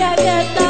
mira que está